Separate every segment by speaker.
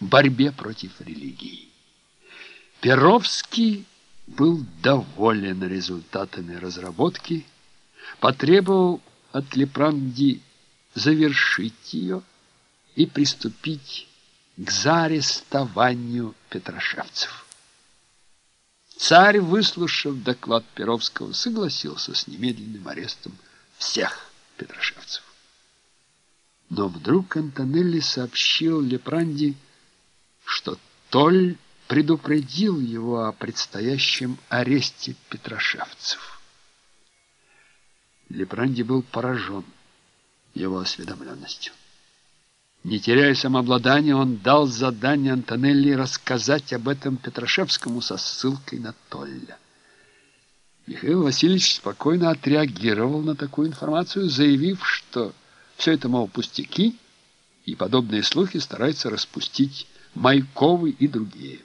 Speaker 1: борьбе против религии. Перовский был доволен результатами разработки, потребовал от Лепранди завершить ее и приступить к заарестованию петрошевцев. Царь, выслушав доклад Перовского, согласился с немедленным арестом всех петрошевцев. Но вдруг Антонелли сообщил Лепранди, что Толь предупредил его о предстоящем аресте петрошевцев. Лепранди был поражен его осведомленностью. Не теряя самообладания, он дал задание Антонелли рассказать об этом Петрошевскому со ссылкой на Толля. Михаил Васильевич спокойно отреагировал на такую информацию, заявив, что все это, мол, пустяки, и подобные слухи стараются распустить Майковы и другие.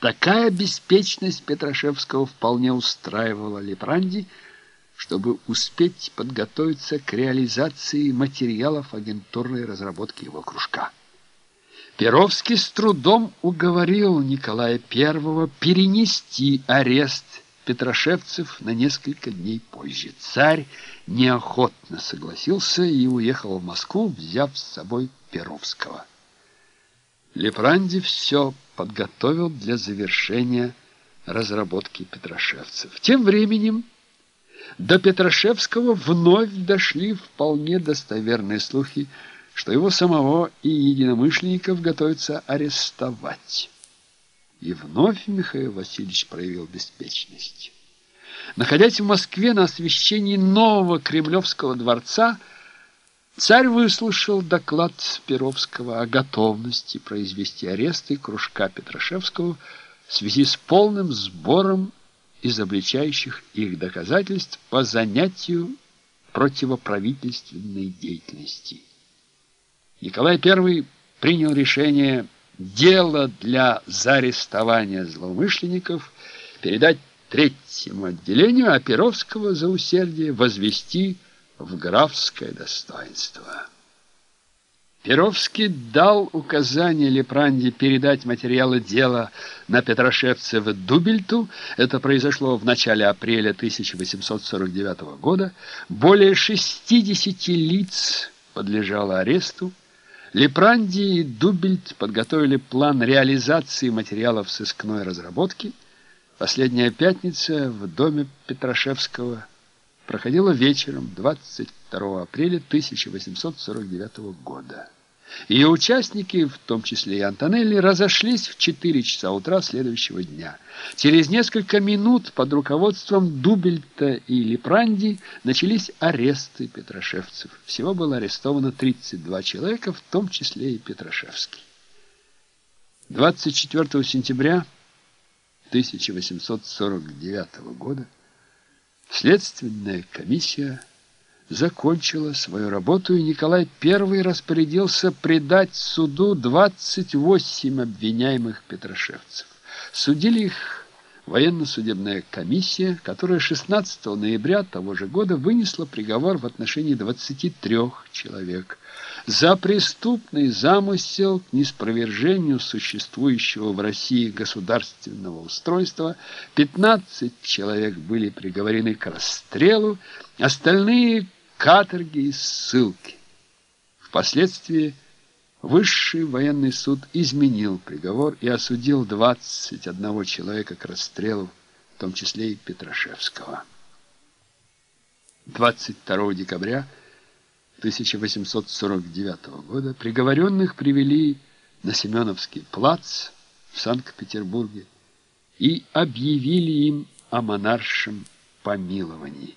Speaker 1: Такая беспечность Петрошевского вполне устраивала Лепранди, чтобы успеть подготовиться к реализации материалов агентурной разработки его кружка. Перовский с трудом уговорил Николая I перенести арест Петрошевцев на несколько дней позже. Царь неохотно согласился и уехал в Москву, взяв с собой Перовского. Лепранди все подготовил для завершения разработки Петрошевцев. Тем временем до Петрошевского вновь дошли вполне достоверные слухи, что его самого и единомышленников готовятся арестовать. И вновь Михаил Васильевич проявил беспечность. Находясь в Москве на освещении нового Кремлевского дворца, царь выслушал доклад Перовского о готовности произвести аресты кружка Петрошевского в связи с полным сбором изобличающих их доказательств по занятию противоправительственной деятельности. Николай I принял решение дело для заарестования злоумышленников передать третьему отделению, а Перовского за усердие возвести в графское достоинство. Перовский дал указание Лепранде передать материалы дела на Петрошевцева Дубельту. Это произошло в начале апреля 1849 года. Более 60 лиц подлежало аресту. Лепранди и Дубельт подготовили план реализации материалов сыскной разработки. Последняя пятница в доме Петрошевского проходила вечером 22 апреля 1849 года. Ее участники, в том числе и Антонелли, разошлись в 4 часа утра следующего дня. Через несколько минут под руководством Дубельта и Лепранди начались аресты петрошевцев. Всего было арестовано 32 человека, в том числе и Петрошевский. 24 сентября 1849 года следственная комиссия закончила свою работу, и Николай I распорядился предать суду 28 обвиняемых петрошевцев. Судили их военно-судебная комиссия, которая 16 ноября того же года вынесла приговор в отношении 23 человек за преступный замысел к неспровержению существующего в России государственного устройства. 15 человек были приговорены к расстрелу, остальные – каторги и ссылки. Впоследствии Высший военный суд изменил приговор и осудил 21 человека к расстрелу, в том числе и Петрошевского. 22 декабря 1849 года приговоренных привели на Семеновский плац в Санкт-Петербурге и объявили им о монаршем помиловании.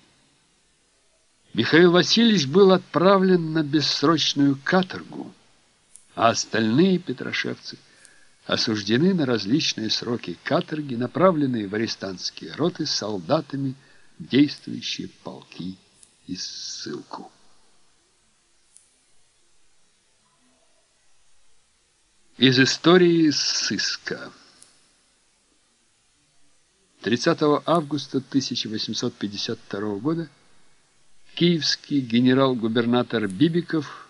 Speaker 1: Михаил Васильевич был отправлен на бессрочную каторгу, а остальные петрошевцы осуждены на различные сроки каторги, направленные в арестантские роты солдатами, действующие полки и ссылку. Из истории сыска 30 августа 1852 года Киевский генерал-губернатор Бибиков